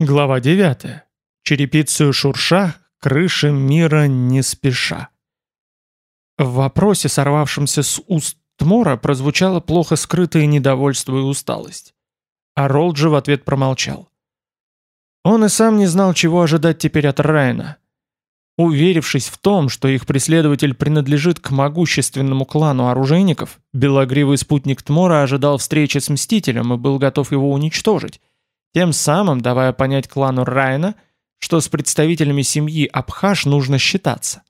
Глава 9. Черепицию шурша, крыши мира не спеша. В вопросе, сорвавшемся с уст Тмора, прозвучало плохо скрытое недовольство и усталость. А Ролд же в ответ промолчал. Он и сам не знал, чего ожидать теперь от Райна. Уверившись в том, что их преследователь принадлежит к могущественному клану оружейников, белогривый спутник Тмора ожидал встречи с Мстителем и был готов его уничтожить, тем самым давая понять клану Райна, что с представителями семьи Абхаш нужно считаться.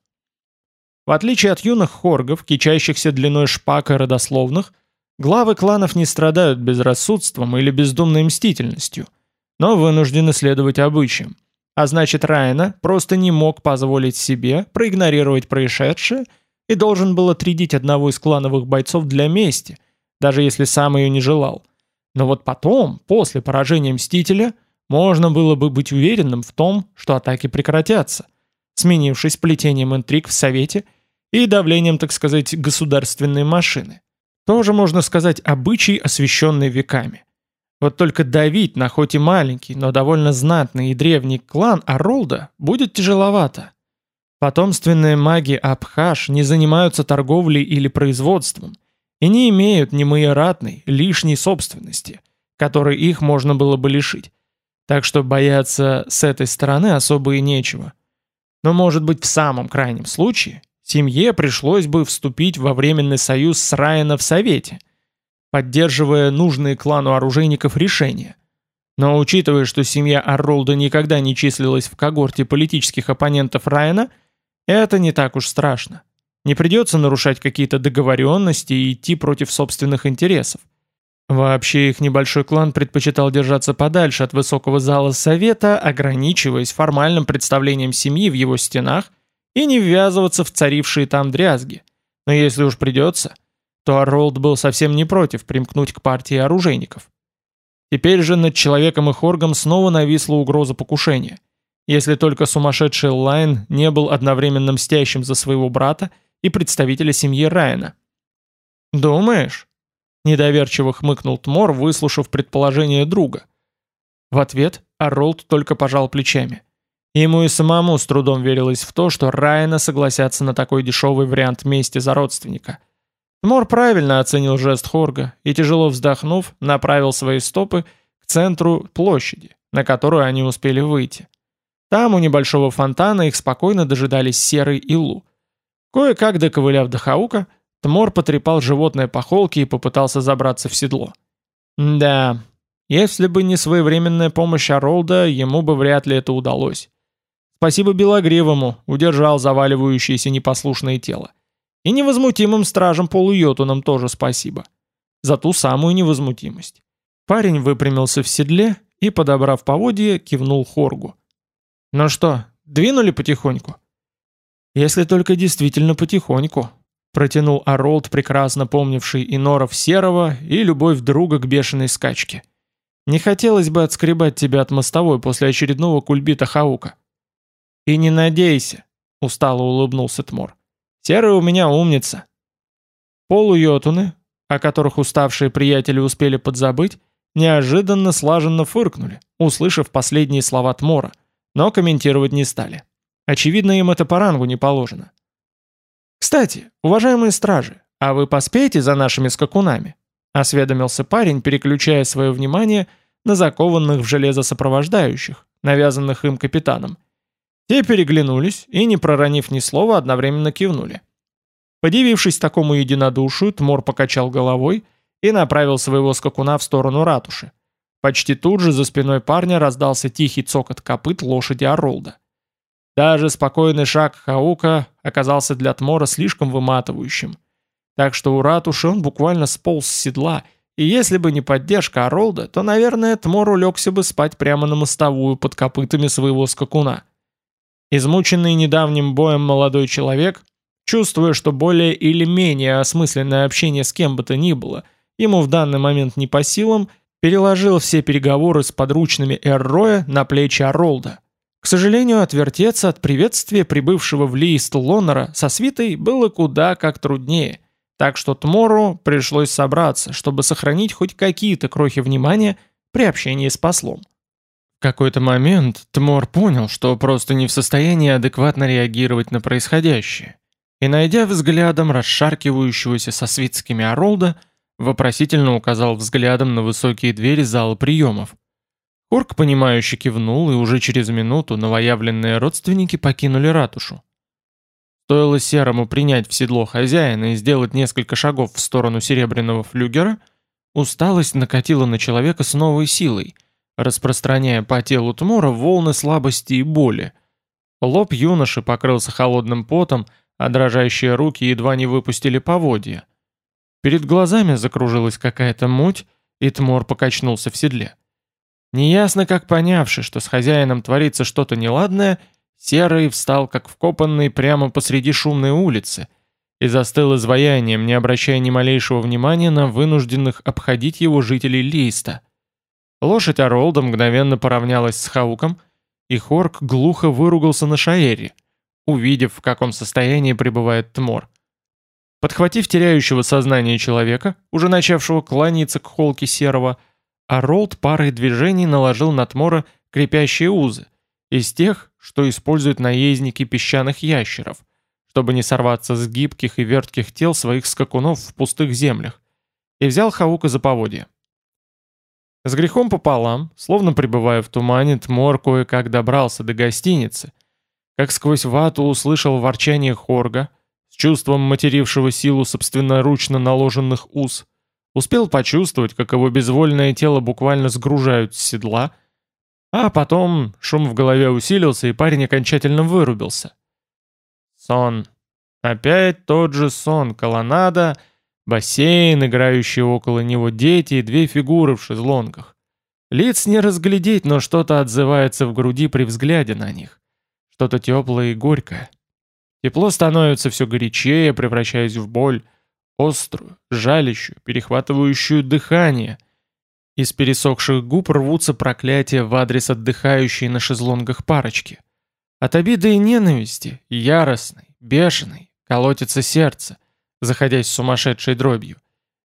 В отличие от юных хоргов, кичащихся длиной шпаг и родословных, главы кланов не страдают безрассудством или бездумной мстительностью, но вынуждены следовать обычаям. А значит, Райна просто не мог позволить себе проигнорировать происшедшее и должен был отрядить одного из клановых бойцов для мести, даже если сам ее не желал. Но вот потом, после поражения Мстителя, можно было бы быть уверенным в том, что атаки прекратятся, сменившись плетением интриг в Совете и давлением, так сказать, государственной машины. Тоже можно сказать обычай, освященный веками. Вот только давить на хоть и маленький, но довольно знатный и древний клан Аролда будет тяжеловато. Потомственные маги Абхаш не занимаются торговлей или производством – и не имеют ни майоратной, лишней собственности, которой их можно было бы лишить. Так что бояться с этой стороны особо и нечего. Но может быть в самом крайнем случае семье пришлось бы вступить во временный союз с Райана в Совете, поддерживая нужные клану оружейников решения. Но учитывая, что семья Арролда никогда не числилась в когорте политических оппонентов Райана, это не так уж страшно. Не придется нарушать какие-то договоренности и идти против собственных интересов. Вообще их небольшой клан предпочитал держаться подальше от высокого зала совета, ограничиваясь формальным представлением семьи в его стенах и не ввязываться в царившие там дрязги. Но если уж придется, то Аролд был совсем не против примкнуть к партии оружейников. Теперь же над человеком и Хоргом снова нависла угроза покушения. Если только сумасшедший Лайн не был одновременно мстящим за своего брата и представителя семьи Райана. «Думаешь?» – недоверчиво хмыкнул Тмор, выслушав предположение друга. В ответ Аролд только пожал плечами. Ему и самому с трудом верилось в то, что Райана согласятся на такой дешевый вариант мести за родственника. Тмор правильно оценил жест Хорга и, тяжело вздохнув, направил свои стопы к центру площади, на которую они успели выйти. Там у небольшого фонтана их спокойно дожидались Серый и Лу. Кое-как доковыляв до Хаука, Тмор потрепал животное по холке и попытался забраться в седло. Да, если бы не своевременная помощь Оролда, ему бы вряд ли это удалось. Спасибо Белогривому, удержал заваливающееся непослушное тело. И невозмутимым стражам полуйотунам тоже спасибо. За ту самую невозмутимость. Парень выпрямился в седле и, подобрав поводье, кивнул Хоргу. «Ну что, двинули потихоньку?» Если только действительно потихоньку. Протянул Аролд, прекрасно помнивший и норов Серого, и любовь друга к бешеной скачке. Не хотелось бы отскребать тебя от мостовой после очередного кульбита Хаука. И не надейся, устало улыбнулся Тмор. Серый у меня умница. Полуйотуны, о которых уставшие приятели успели подзабыть, неожиданно слаженно фыркнули, услышав последние слова Тмора, но комментировать не стали. Очевидно, им это по рангу не положено. «Кстати, уважаемые стражи, а вы поспеете за нашими скакунами?» — осведомился парень, переключая свое внимание на закованных в железо сопровождающих, навязанных им капитаном. Те переглянулись и, не проронив ни слова, одновременно кивнули. Подивившись такому единодушию, Тмор покачал головой и направил своего скакуна в сторону ратуши. Почти тут же за спиной парня раздался тихий цокот копыт лошади Оролда. Даже спокойный шаг Хаука оказался для Тмора слишком выматывающим. Так что у ратуши он буквально сполз с седла, и если бы не поддержка Оролда, то, наверное, Тмор улегся бы спать прямо на мостовую под копытами своего скакуна. Измученный недавним боем молодой человек, чувствуя, что более или менее осмысленное общение с кем бы то ни было, ему в данный момент не по силам, переложил все переговоры с подручными Эрроя на плечи Оролда – сожалению, отвертеться от приветствия прибывшего в Лиист Лонора со свитой было куда как труднее, так что Тмору пришлось собраться, чтобы сохранить хоть какие-то крохи внимания при общении с послом. В какой-то момент Тмор понял, что просто не в состоянии адекватно реагировать на происходящее, и, найдя взглядом расшаркивающегося со свитскими Оролда, вопросительно указал взглядом на высокие двери зала приемов. Хорк, понимающе кивнул, и уже через минуту новоявленные родственники покинули ратушу. Стоило Серому принять в седло хозяина и сделать несколько шагов в сторону серебряного флюгера, усталость накатила на человека с новой силой, распространяя по телу Тмора волны слабости и боли. Лоб юноши покрылся холодным потом, а дрожащие руки едва не выпустили поводья. Перед глазами закружилась какая-то муть, и Тмор покачнулся в седле. Неясно как понявши, что с хозяином творится что-то неладное, Серый встал как вкопанный прямо посреди шумной улицы и застыл изваянием, не обращая ни малейшего внимания на вынужденных обходить его жителей Листа. Лошадь Оролда мгновенно поравнялась с Хауком, и Хорк глухо выругался на Шаэре, увидев, в каком состоянии пребывает Тмор. Подхватив теряющего сознание человека, уже начавшего кланяться к холке Серого, а Ролд парой движений наложил на Тмора крепящие узы, из тех, что используют наездники песчаных ящеров, чтобы не сорваться с гибких и вертких тел своих скакунов в пустых землях, и взял Хаука за поводья. С грехом пополам, словно пребывая в тумане, Тмор кое-как добрался до гостиницы, как сквозь вату услышал ворчание Хорга, с чувством матерившего силу собственноручно наложенных уз, Успел почувствовать, как его безвольное тело буквально сгружают с седла, а потом шум в голове усилился, и парень окончательно вырубился. Сон. Опять тот же сон. Колоннада, бассейн, играющие около него дети и две фигуры в шезлонгах. Лиц не разглядеть, но что-то отзывается в груди при взгляде на них. Что-то теплое и горькое. Тепло становится все горячее, превращаясь в боль острую, жалящую, перехватывающую дыхание. Из пересохших губ рвутся проклятия в адрес отдыхающей на шезлонгах парочки. От обиды и ненависти, яростной, бешеной, колотится сердце, заходясь сумасшедшей дробью.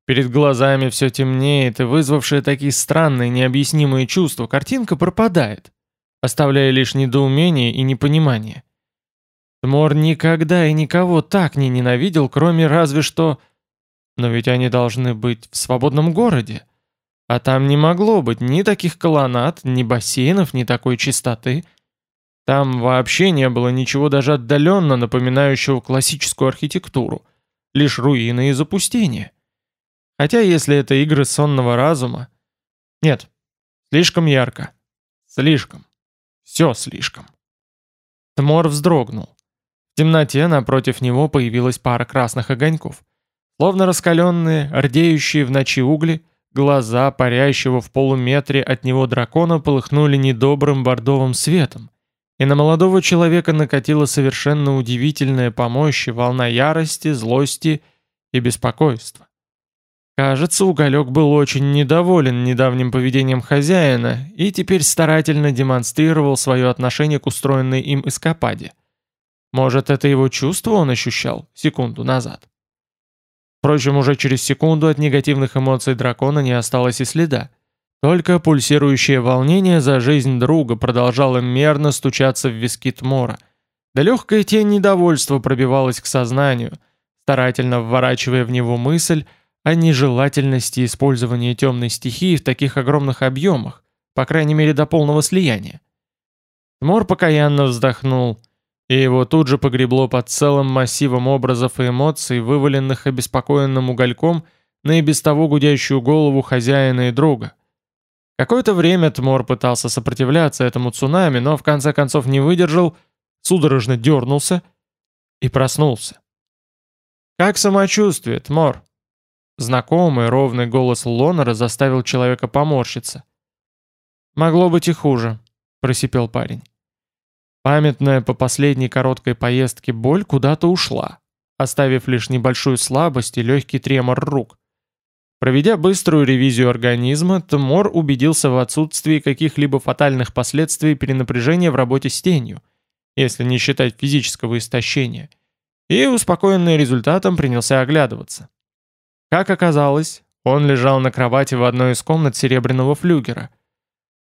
Перед глазами все темнеет, и вызвавшая такие странные, необъяснимые чувства, картинка пропадает, оставляя лишь недоумение и непонимание. Тмор никогда и никого так не ненавидел, кроме разве что но ведь они должны быть в свободном городе. А там не могло быть ни таких колоннад, ни бассейнов, ни такой чистоты. Там вообще не было ничего даже отдаленно напоминающего классическую архитектуру. Лишь руины и запустения. Хотя если это игры сонного разума... Нет, слишком ярко. Слишком. Все слишком. Тмор вздрогнул. В темноте напротив него появилась пара красных огоньков. Словно раскаленные, рдеющие в ночи угли, глаза парящего в полуметре от него дракона полыхнули недобрым бордовым светом, и на молодого человека накатила совершенно удивительная по мощи волна ярости, злости и беспокойства. Кажется, Уголек был очень недоволен недавним поведением хозяина и теперь старательно демонстрировал свое отношение к устроенной им эскападе. Может, это его чувство он ощущал секунду назад? Впрочем, уже через секунду от негативных эмоций дракона не осталось и следа. Только пульсирующее волнение за жизнь друга продолжало мерно стучаться в виски Тмора. Да легкая тень недовольства пробивалась к сознанию, старательно вворачивая в него мысль о нежелательности использования темной стихии в таких огромных объемах, по крайней мере до полного слияния. Тмор покаянно вздохнул – и его тут же погребло под целым массивом образов и эмоций, вываленных обеспокоенным угольком на и без того гудящую голову хозяина и друга. Какое-то время Тмор пытался сопротивляться этому цунами, но в конце концов не выдержал, судорожно дернулся и проснулся. «Как самочувствие, Тмор?» Знакомый ровный голос Лонера заставил человека поморщиться. «Могло быть и хуже», — просипел парень. Памятная по последней короткой поездке боль куда-то ушла, оставив лишь небольшую слабость и легкий тремор рук. Проведя быструю ревизию организма, Тмор убедился в отсутствии каких-либо фатальных последствий перенапряжения в работе с тенью, если не считать физического истощения, и, успокоенный результатом, принялся оглядываться. Как оказалось, он лежал на кровати в одной из комнат серебряного флюгера.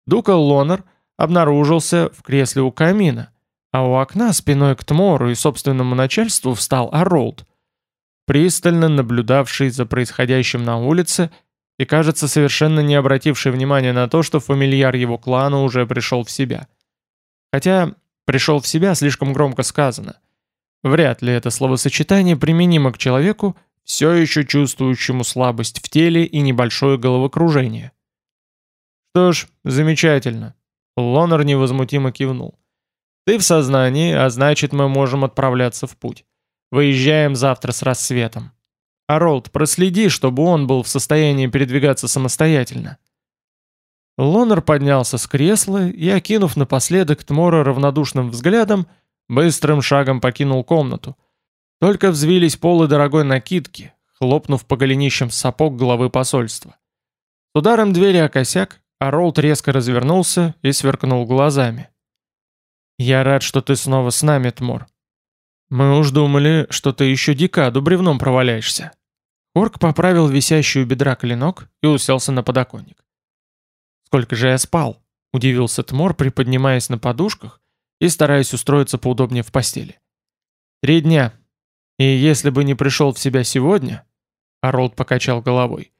Дука Лонер – обнаружился в кресле у камина, а у окна спиной к Тмору и собственному начальству встал Аролд, пристально наблюдавший за происходящим на улице и, кажется, совершенно не обративший внимания на то, что фамильяр его клана уже пришел в себя. Хотя «пришел в себя» слишком громко сказано. Вряд ли это словосочетание применимо к человеку, все еще чувствующему слабость в теле и небольшое головокружение. «Что ж, замечательно», — Лонер невозмутимо кивнул. «Ты в сознании, а значит, мы можем отправляться в путь. Выезжаем завтра с рассветом. А Ролд, проследи, чтобы он был в состоянии передвигаться самостоятельно». Лонер поднялся с кресла и, окинув напоследок Тмора равнодушным взглядом, быстрым шагом покинул комнату. Только взвились полы дорогой накидки, хлопнув по голенищам сапог главы посольства. С ударом двери о косяк, Аролд резко развернулся и сверкнул глазами. «Я рад, что ты снова с нами, Тмор. Мы уж думали, что ты еще декаду бревном проваляешься». Орк поправил висящий у бедра клинок и уселся на подоконник. «Сколько же я спал?» — удивился Тмор, приподнимаясь на подушках и стараясь устроиться поудобнее в постели. «Три дня. И если бы не пришел в себя сегодня...» Аролд покачал головой.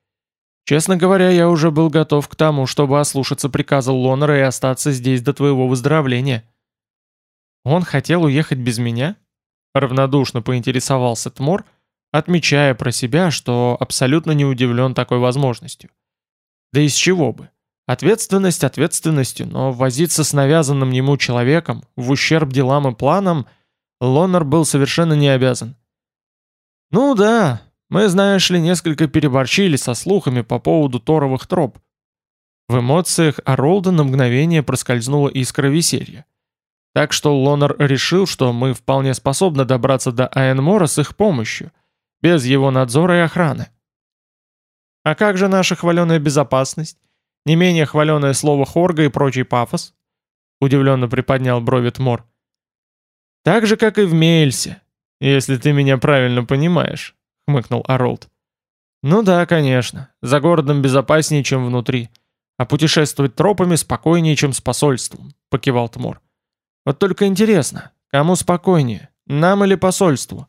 «Честно говоря, я уже был готов к тому, чтобы ослушаться приказа Лонера и остаться здесь до твоего выздоровления». «Он хотел уехать без меня?» Равнодушно поинтересовался Тмор, отмечая про себя, что абсолютно не удивлен такой возможностью. Да из чего бы? Ответственность ответственностью, но возиться с навязанным ему человеком в ущерб делам и планам Лонер был совершенно не обязан. «Ну да, мы, знаешь ли, несколько переборчили со слухами по поводу торовых троп». В эмоциях Аролда на мгновение проскользнула искра веселья. Так что Лонер решил, что мы вполне способны добраться до Айенмора с их помощью, без его надзора и охраны. «А как же наша хваленая безопасность?» Не менее хваленое слово Хорга и прочий пафос? Удивленно приподнял брови Тмор. Так же, как и в Мейльсе, если ты меня правильно понимаешь, хмыкнул Аролд. Ну да, конечно, за городом безопаснее, чем внутри. А путешествовать тропами спокойнее, чем с посольством, покивал Тмор. Вот только интересно, кому спокойнее, нам или посольству?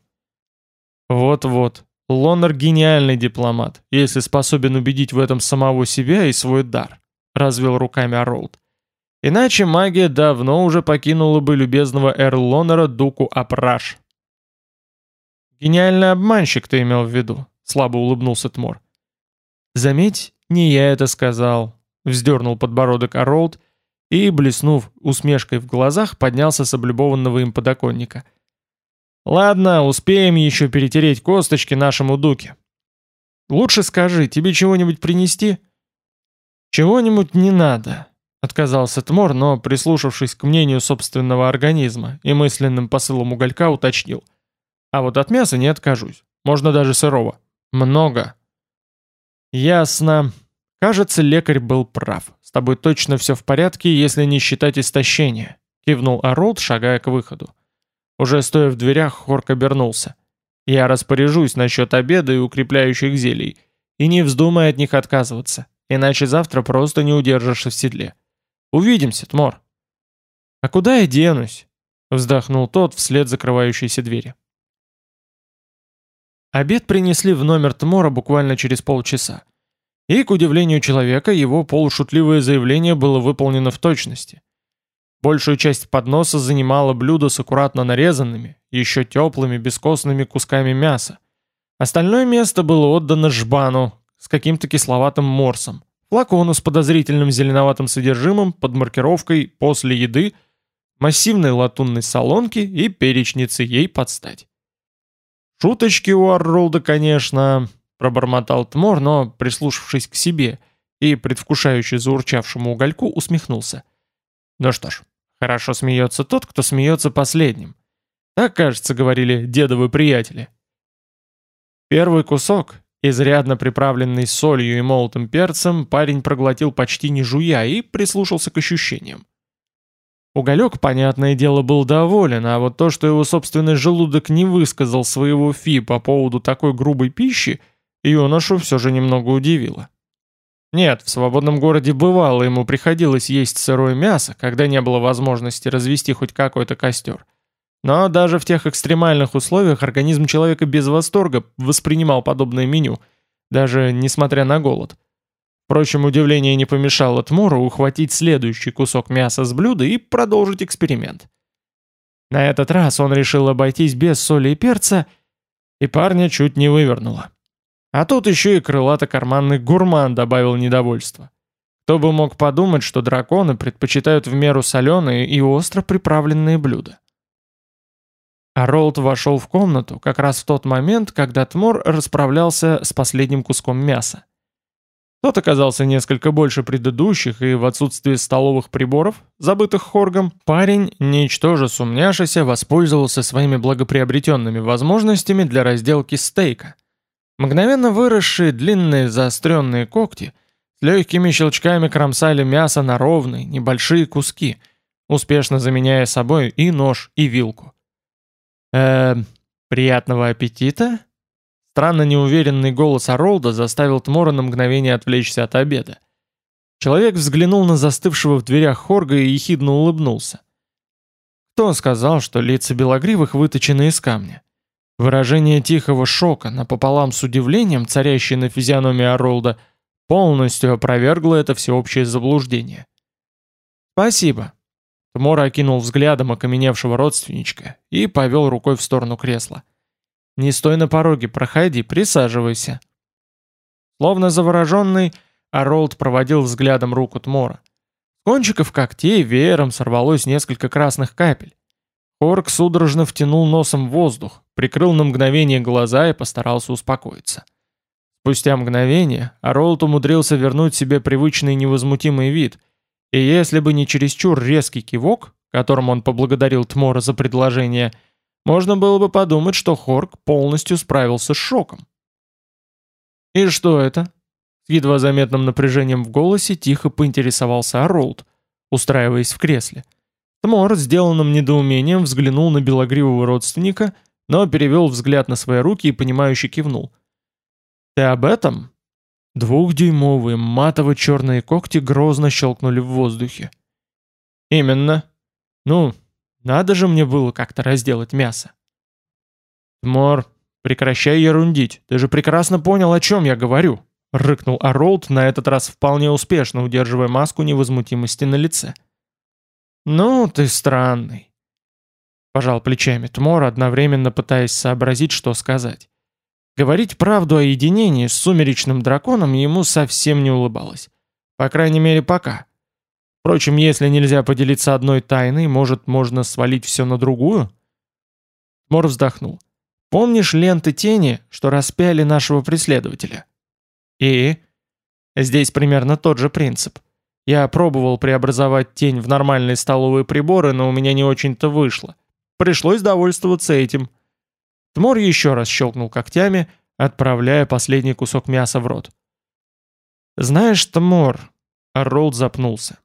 Вот-вот, Лоннер гениальный дипломат, если способен убедить в этом самого себя и свой дар, развел руками Аролд. Иначе магия давно уже покинула бы любезного Эрл Лоннера Дуку Апраш. «Гениальный обманщик ты имел в виду», — слабо улыбнулся Тмор. «Заметь, не я это сказал», — вздернул подбородок Аролд и, блеснув усмешкой в глазах, поднялся с облюбованного им подоконника — Ладно, успеем еще перетереть косточки нашему дуке. Лучше скажи, тебе чего-нибудь принести? Чего-нибудь не надо, отказался Тмор, но, прислушавшись к мнению собственного организма и мысленным посылом уголька, уточнил. А вот от мяса не откажусь. Можно даже сырого. Много. Ясно. Кажется, лекарь был прав. С тобой точно все в порядке, если не считать истощения. Кивнул Аролд, шагая к выходу. Уже стоя в дверях, Хорк обернулся. «Я распоряжусь насчет обеда и укрепляющих зелий, и не вздумай от них отказываться, иначе завтра просто не удержишься в седле. Увидимся, Тмор». «А куда я денусь?» — вздохнул тот вслед закрывающейся двери. Обед принесли в номер Тмора буквально через полчаса. И, к удивлению человека, его полушутливое заявление было выполнено в точности. Большую часть подноса занимало блюдо с аккуратно нарезанными, еще теплыми, бескостными кусками мяса. Остальное место было отдано жбану с каким-то кисловатым морсом, флакону с подозрительным зеленоватым содержимым под маркировкой «после еды», массивной латунной солонки и перечницы ей подстать. «Шуточки у Арролда, конечно», — пробормотал Тмор, но, прислушавшись к себе и предвкушающе заурчавшему угольку, усмехнулся. Ну что ж, хорошо смеется тот, кто смеется последним. Так, кажется, говорили дедовы приятели. Первый кусок, изрядно приправленный солью и молотым перцем, парень проглотил почти не жуя и прислушался к ощущениям. Уголек, понятное дело, был доволен, а вот то, что его собственный желудок не высказал своего фи по поводу такой грубой пищи, юношу все же немного удивило. Нет, в свободном городе бывало, ему приходилось есть сырое мясо, когда не было возможности развести хоть какой-то костер. Но даже в тех экстремальных условиях организм человека без восторга воспринимал подобное меню, даже несмотря на голод. Впрочем, удивление не помешало Тмуру ухватить следующий кусок мяса с блюда и продолжить эксперимент. На этот раз он решил обойтись без соли и перца, и парня чуть не вывернуло. А тут еще и крылато-карманный гурман добавил недовольство. Кто бы мог подумать, что драконы предпочитают в меру соленые и остро приправленные блюда. А Ролд вошел в комнату как раз в тот момент, когда Тмор расправлялся с последним куском мяса. Тот оказался несколько больше предыдущих, и в отсутствие столовых приборов, забытых Хоргом, парень, ничтоже сумняшися, воспользовался своими благоприобретенными возможностями для разделки стейка. Мгновенно выросшие длинные заостренные когти с легкими щелчками кромсали мясо на ровные, небольшие куски, успешно заменяя собой и нож, и вилку. Э, приятного аппетита? Странно неуверенный голос Оролда заставил Тмора на мгновение отвлечься от обеда. Человек взглянул на застывшего в дверях Хорга и ехидно улыбнулся. Кто сказал, что лица белогривых выточены из камня? Выражение тихого шока напополам с удивлением, царящее на физиономии Оролда, полностью опровергло это всеобщее заблуждение. «Спасибо», Тмор окинул взглядом окаменевшего родственничка и повел рукой в сторону кресла. «Не стой на пороге, проходи, присаживайся». Словно завороженный, Аролд проводил взглядом руку Тмора. Кончиков когтей веером сорвалось несколько красных капель. Хорк судорожно втянул носом воздух, прикрыл на мгновение глаза и постарался успокоиться. Спустя мгновение Аролд умудрился вернуть себе привычный невозмутимый вид – и если бы не чересчур резкий кивок, которым он поблагодарил Тмора за предложение, можно было бы подумать, что Хорк полностью справился с шоком. «И что это?» С едва заметным напряжением в голосе тихо поинтересовался Аролд, устраиваясь в кресле. Тмор, сделанным недоумением, взглянул на белогривого родственника, но перевел взгляд на свои руки и понимающе кивнул. «Ты об этом?» Двухдюймовые матово-черные когти грозно щелкнули в воздухе. «Именно. Ну, надо же мне было как-то разделать мясо». «Тмор, прекращай ерундить, ты же прекрасно понял, о чем я говорю», — рыкнул Аролд, на этот раз вполне успешно удерживая маску невозмутимости на лице. «Ну, ты странный», — пожал плечами Тмор, одновременно пытаясь сообразить, что сказать. Говорить правду о единении с сумеречным драконом ему совсем не улыбалось. По крайней мере, пока. Впрочем, если нельзя поделиться одной тайной, может, можно свалить все на другую? Мор вздохнул. «Помнишь ленты тени, что распяли нашего преследователя?» «И?» Здесь примерно тот же принцип. Я пробовал преобразовать тень в нормальные столовые приборы, но у меня не очень-то вышло. Пришлось довольствоваться этим. Тмор еще раз щелкнул когтями, отправляя последний кусок мяса в рот. «Знаешь, Тмор...» Арролд запнулся.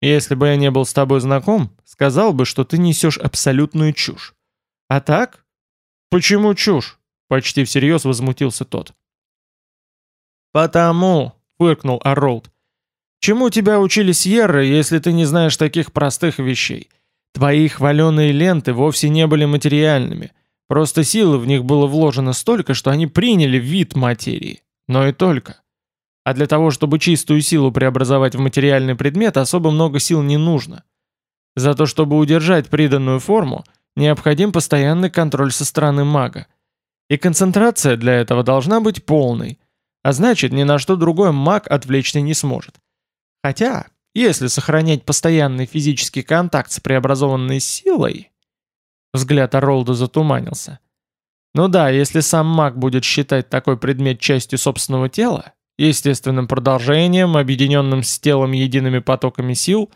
«Если бы я не был с тобой знаком, сказал бы, что ты несешь абсолютную чушь. А так?» «Почему чушь?» Почти всерьез возмутился тот. «Потому», — фыркнул Арролд. «Чему тебя учили Сьерры, если ты не знаешь таких простых вещей? Твои хваленые ленты вовсе не были материальными. Просто силы в них было вложено столько, что они приняли вид материи. Но и только. А для того, чтобы чистую силу преобразовать в материальный предмет, особо много сил не нужно. Зато чтобы удержать приданную форму, необходим постоянный контроль со стороны мага. И концентрация для этого должна быть полной, а значит, ни на что другое маг отвлечься не сможет. Хотя, если сохранять постоянный физический контакт с преобразованной силой... Взгляд Оролда затуманился. Ну да, если сам маг будет считать такой предмет частью собственного тела, естественным продолжением, объединенным с телом едиными потоками сил,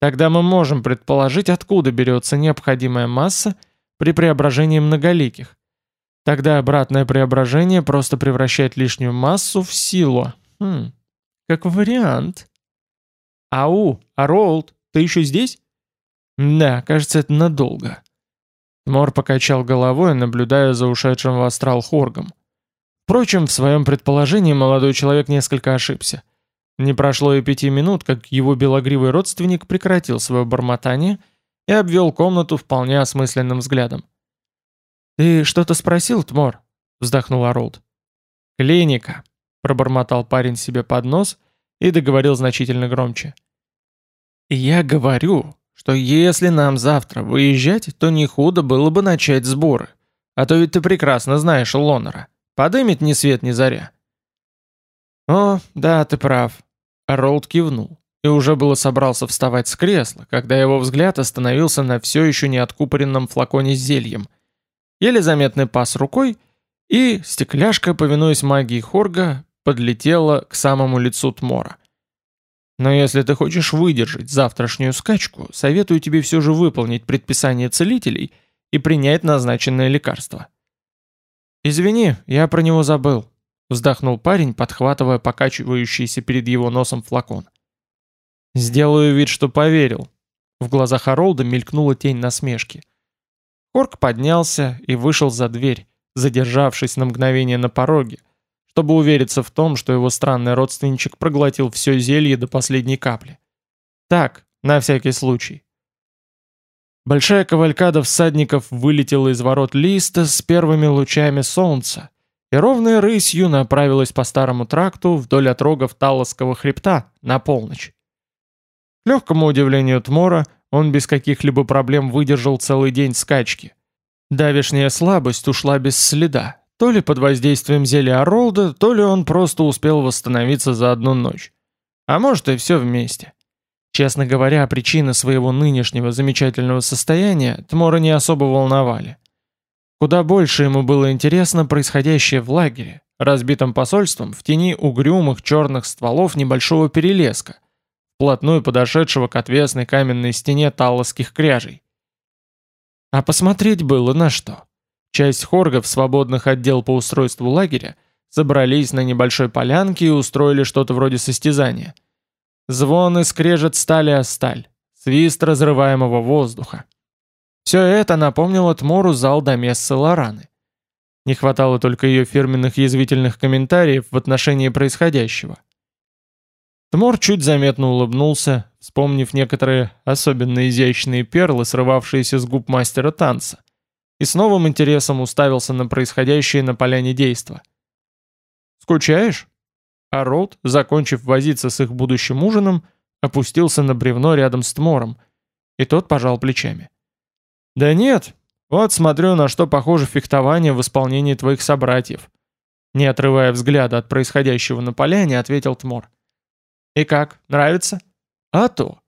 тогда мы можем предположить, откуда берется необходимая масса при преображении многоликих. Тогда обратное преображение просто превращает лишнюю массу в силу. Хм, как вариант. Ау, Аролд, ты еще здесь? Да, кажется, это надолго. Мор покачал головой, наблюдая за ушедшим в астрал Хоргом. Впрочем, в своем предположении молодой человек несколько ошибся. Не прошло и пяти минут, как его белогривый родственник прекратил свое бормотание и обвел комнату вполне осмысленным взглядом. «Ты что-то спросил, Тмор?» — вздохнул Оролд. «Клиника», — пробормотал парень себе под нос и договорил значительно громче. «Я говорю, что если нам завтра выезжать, то не худо было бы начать сборы. А то ведь ты прекрасно знаешь Лонера. Подымет ни свет ни заря». «О, да, ты прав», Ролд кивнул и уже было собрался вставать с кресла, когда его взгляд остановился на все еще не откупоренном флаконе с зельем. Еле заметный пас рукой, и стекляшка, повинуясь магии Хорга, подлетела к самому лицу Тмора. Но если ты хочешь выдержать завтрашнюю скачку, советую тебе все же выполнить предписание целителей и принять назначенное лекарство. «Извини, я про него забыл», Вздохнул парень, подхватывая покачивающийся перед его носом флакон. «Сделаю вид, что поверил». В глазах Харолда мелькнула тень насмешки. Хорк поднялся и вышел за дверь, задержавшись на мгновение на пороге, чтобы увериться в том, что его странный родственничек проглотил все зелье до последней капли. Так, на всякий случай. Большая кавалькада всадников вылетела из ворот Листа с первыми лучами солнца, и ровной рысью направилась по старому тракту вдоль отрогов Талласского хребта на полночь. К легкому удивлению Тмора, он без каких-либо проблем выдержал целый день скачки. Давишняя слабость ушла без следа, то ли под воздействием зелья Оролда, то ли он просто успел восстановиться за одну ночь. А может и все вместе. Честно говоря, причины своего нынешнего замечательного состояния Тмора не особо волновали. Куда больше ему было интересно происходящее в лагере, разбитом посольством в тени угрюмых черных стволов небольшого перелеска, вплотную подошедшего к отвесной каменной стене талласских кряжей. А посмотреть было на что. Часть хоргов, свободных отдел по устройству лагеря, собрались на небольшой полянке и устроили что-то вроде состязания. Звон и скрежет стали о сталь, свист разрываемого воздуха. Все это напомнило Тмору зал Домессы Лораны. Не хватало только ее фирменных язвительных комментариев в отношении происходящего. Тмор чуть заметно улыбнулся, вспомнив некоторые особенно изящные перлы, срывавшиеся с губ мастера танца, и с новым интересом уставился на происходящее на поляне действа. «Скучаешь?» А Роуд, закончив возиться с их будущим ужином, опустился на бревно рядом с Тмором, и тот пожал плечами. «Да нет, вот смотрю, на что похоже фехтование в исполнении твоих собратьев». Не отрывая взгляда от происходящего на поляне, ответил Тмор. «И как, нравится?» «А то.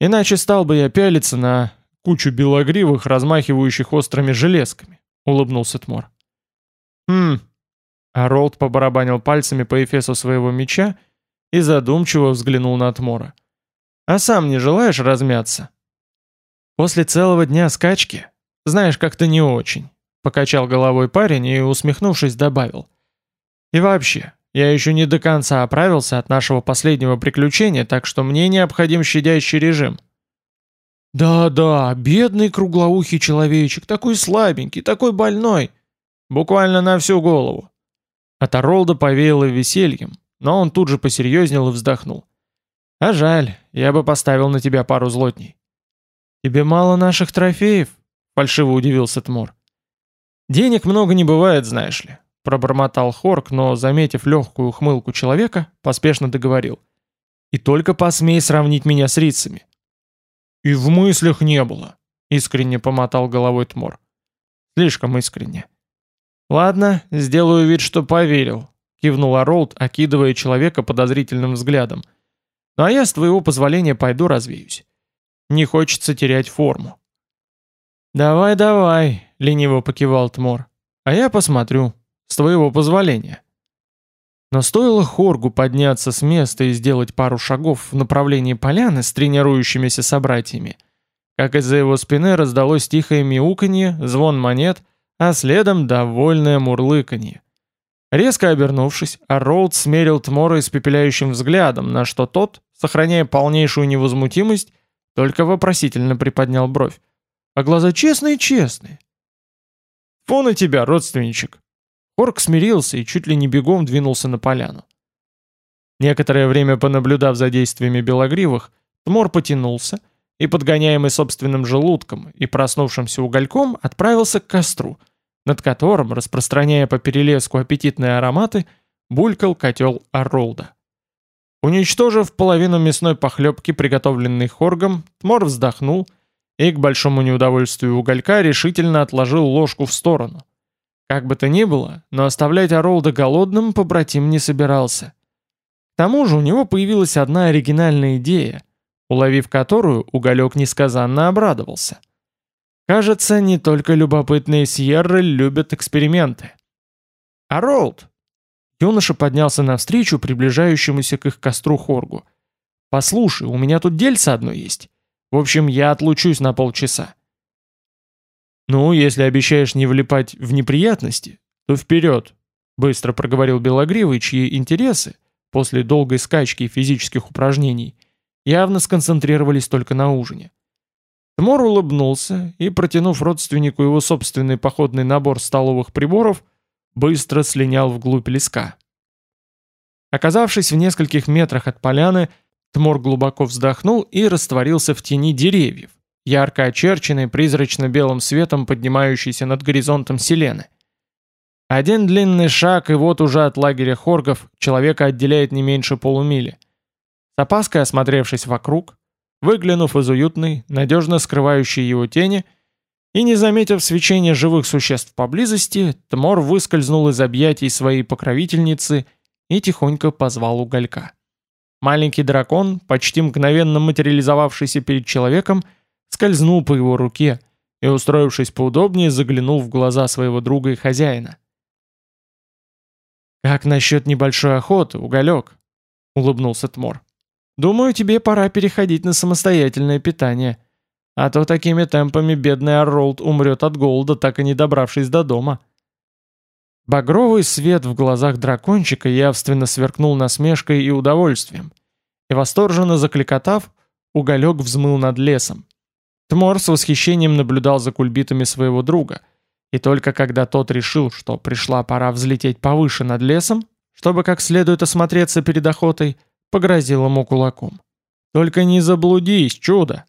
Иначе стал бы я пялиться на кучу белогривых, размахивающих острыми железками», — улыбнулся Тмор. «Хм». А Ролд побарабанил пальцами по эфесу своего меча и задумчиво взглянул на Тмора. «А сам не желаешь размяться?» После целого дня скачки, знаешь, как-то не очень. Покачал головой парень и, усмехнувшись, добавил. И вообще, я еще не до конца оправился от нашего последнего приключения, так что мне необходим щадящий режим. «Да-да, бедный круглоухий человечек, такой слабенький, такой больной. Буквально на всю голову». От Оролда повеяло весельем, но он тут же посерьезнел и вздохнул. «А жаль, я бы поставил на тебя пару злотней». «Тебе мало наших трофеев?» — фальшиво удивился Тмор. «Денег много не бывает, знаешь ли», — пробормотал Хорк, но, заметив легкую ухмылку человека, поспешно договорил. «И только посмей сравнить меня с рицами». «И в мыслях не было», — искренне помотал головой Тмор. «Слишком искренне». «Ладно, сделаю вид, что поверил», — кивнул Оролд, окидывая человека подозрительным взглядом. «Ну а я, с твоего позволения, пойду развеюсь. Не хочется терять форму. «Давай, давай», — лениво покивал Тмор. «А я посмотрю, с твоего позволения». Но стоило Хоргу подняться с места и сделать пару шагов в направлении поляны с тренирующимися собратьями, как из-за его спины раздалось тихое мяуканье, звон монет, а следом довольное мурлыканье. Резко обернувшись, Аролд смерил Тмора испепеляющим взглядом, на что тот, сохраняя полнейшую невозмутимость, только вопросительно приподнял бровь. А глаза честные-честные. Фу на тебя, родственничек. Орк смирился и чуть ли не бегом двинулся на поляну. Некоторое время понаблюдав за действиями белогривых, Тмор потянулся и, подгоняемый собственным желудком и проснувшимся угольком, отправился к костру, над которым, распространяя по перелеску аппетитные ароматы, булькал котел Оролда. Уничтожив половину мясной похлебки, приготовленной хоргом, Тмор вздохнул и, к большому неудовольствию уголька, решительно отложил ложку в сторону. Как бы то ни было, но оставлять Оролда голодным побратим не собирался. К тому же у него появилась одна оригинальная идея, уловив которую, уголек несказанно обрадовался. Кажется, не только любопытные Сьерры любят эксперименты. «Оролд!» Юноша поднялся навстречу приближающемуся к их костру Хоргу. «Послушай, у меня тут дельце одно есть. В общем, я отлучусь на полчаса». «Ну, если обещаешь не влипать в неприятности, то вперед», — быстро проговорил Белогривый, чьи интересы, после долгой скачки и физических упражнений, явно сконцентрировались только на ужине. Тмор улыбнулся и, протянув родственнику его собственный походный набор столовых приборов, быстро слинял вглубь леска. Оказавшись в нескольких метрах от поляны, Тмор глубоко вздохнул и растворился в тени деревьев, ярко очерченной призрачно-белым светом поднимающейся над горизонтом селены. Один длинный шаг, и вот уже от лагеря хоргов человека отделяет не меньше полумили. С опаской осмотревшись вокруг, выглянув из уютной, надежно скрывающей его тени, и не заметив свечения живых существ поблизости, Тмор выскользнул из объятий своей покровительницы и тихонько позвал уголька. Маленький дракон, почти мгновенно материализовавшийся перед человеком, скользнул по его руке и, устроившись поудобнее, заглянул в глаза своего друга и хозяина. «Как насчет небольшой охоты, уголек?» — улыбнулся Тмор. «Думаю, тебе пора переходить на самостоятельное питание. А то такими темпами бедный Арролд умрет от голода, так и не добравшись до дома». Багровый свет в глазах дракончика явственно сверкнул насмешкой и удовольствием. И восторженно закликотав, уголек взмыл над лесом. Тмор с восхищением наблюдал за кульбитами своего друга — и только когда тот решил, что пришла пора взлететь повыше над лесом, чтобы как следует осмотреться перед охотой, погрозил ему кулаком. «Только не заблудись, чудо!»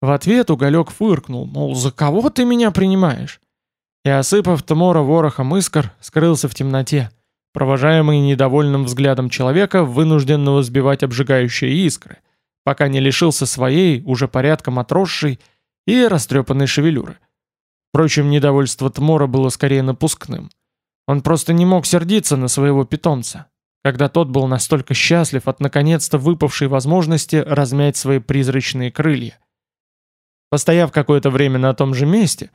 В ответ уголек фыркнул, мол, «За кого ты меня принимаешь?» И, осыпав Тмора ворохом искр, скрылся в темноте, провожаемый недовольным взглядом человека, вынужденного сбивать обжигающие искры, пока не лишился своей, уже порядком отросшей и растрепанной шевелюры. Впрочем, недовольство Тмора было скорее напускным. Он просто не мог сердиться на своего питомца, когда тот был настолько счастлив от наконец-то выпавшей возможности размять свои призрачные крылья. Постояв какое-то время на том же месте,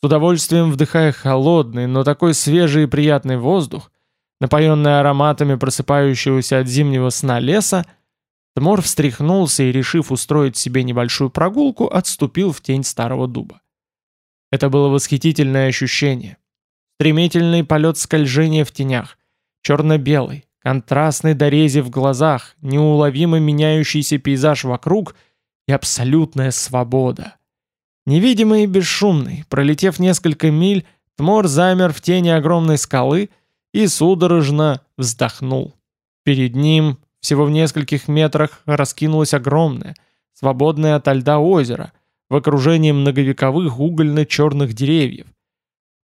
с удовольствием вдыхая холодный, но такой свежий и приятный воздух, напоенный ароматами просыпающегося от зимнего сна леса, Тмор встряхнулся и, решив устроить себе небольшую прогулку, отступил в тень старого дуба. Это было восхитительное ощущение. Стремительный полет скольжения в тенях, черно-белый, контрастный дорези в глазах, неуловимо меняющийся пейзаж вокруг и абсолютная свобода. Невидимый и бесшумный, пролетев несколько миль, Тмор замер в тени огромной скалы и судорожно вздохнул. Перед ним, всего в нескольких метрах, раскинулось огромное, свободное ото льда озеро — в окружении многовековых угольно-черных деревьев.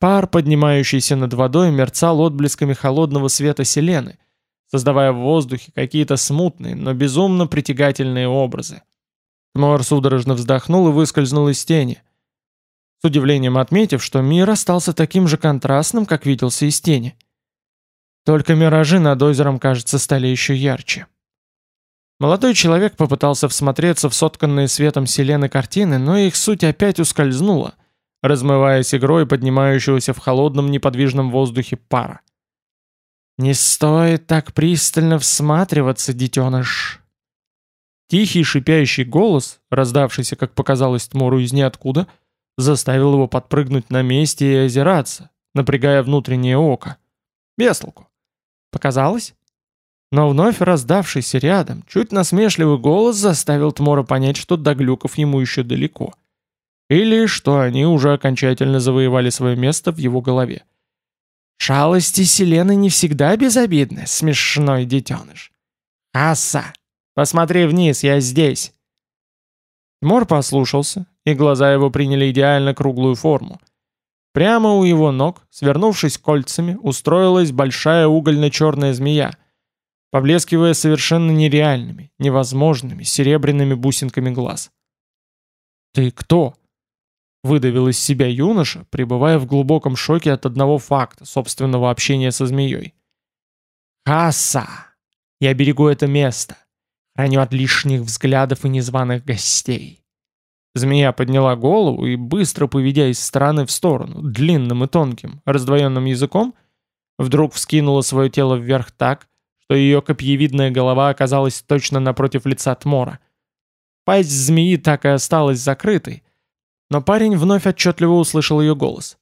Пар, поднимающийся над водой, мерцал отблесками холодного света селены, создавая в воздухе какие-то смутные, но безумно притягательные образы. Тмор судорожно вздохнул и выскользнул из тени, с удивлением отметив, что мир остался таким же контрастным, как виделся из тени. Только миражи над озером, кажется, стали еще ярче. Молодой человек попытался всмотреться в сотканные светом селены картины, но их суть опять ускользнула, размываясь игрой поднимающегося в холодном неподвижном воздухе пара. «Не стоит так пристально всматриваться, детеныш!» Тихий шипящий голос, раздавшийся, как показалось Тмору из ниоткуда, заставил его подпрыгнуть на месте и озираться, напрягая внутреннее око. Без толку. Показалось? Но вновь раздавшийся рядом, чуть насмешливый голос заставил Тмора понять, что до глюков ему еще далеко. Или что они уже окончательно завоевали свое место в его голове. «Шалости Селены не всегда безобидны, смешной детеныш. «Аса! Посмотри вниз, я здесь!» Тмор послушался, и глаза его приняли идеально круглую форму. Прямо у его ног, свернувшись кольцами, устроилась большая угольно-черная змея, поблескивая совершенно нереальными, невозможными, серебряными бусинками глаз. «Ты кто?» — выдавил из себя юноша, пребывая в глубоком шоке от одного факта собственного общения со змеей. «Хаса! Я берегу это место, храню от лишних взглядов и незваных гостей». Змея подняла голову и, быстро поведя из стороны в сторону, длинным и тонким, раздвоенным языком, вдруг вскинула свое тело вверх так, что ее копьевидная голова оказалась точно напротив лица Тмора. Пасть змеи так и осталась закрытой, но парень вновь отчетливо услышал ее голос.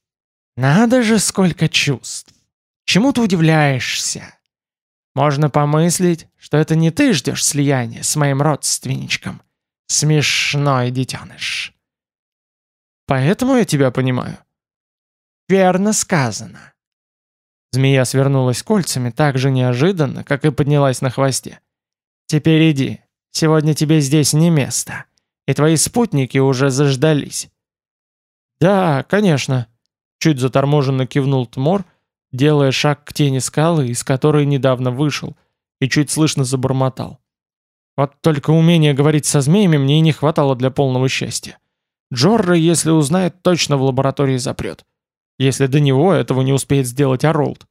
«Надо же, сколько чувств! Чему ты удивляешься? Можно помыслить, что это не ты ждешь слияния с моим родственничком. Смешной детеныш!» «Поэтому я тебя понимаю». «Верно сказано». Змея свернулась кольцами так же неожиданно, как и поднялась на хвосте. «Теперь иди. Сегодня тебе здесь не место. И твои спутники уже заждались». «Да, конечно», — чуть заторможенно кивнул Тмор, делая шаг к тени скалы, из которой недавно вышел, и чуть слышно забормотал. «Вот только умения говорить со змеями мне и не хватало для полного счастья. Джорра, если узнает, точно в лаборатории запрет. Если до него этого не успеет сделать Оролд.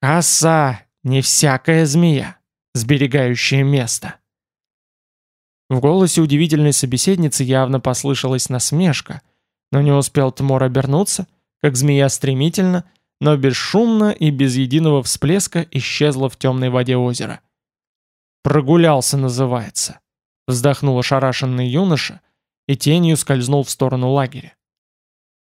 Оса, не всякая змея, сберегающая место». В голосе удивительной собеседницы явно послышалась насмешка — но не успел Тмор обернуться, как змея стремительно, но бесшумно и без единого всплеска исчезла в темной воде озера. «Прогулялся, называется», — вздохнул ошарашенный юноша и тенью скользнул в сторону лагеря.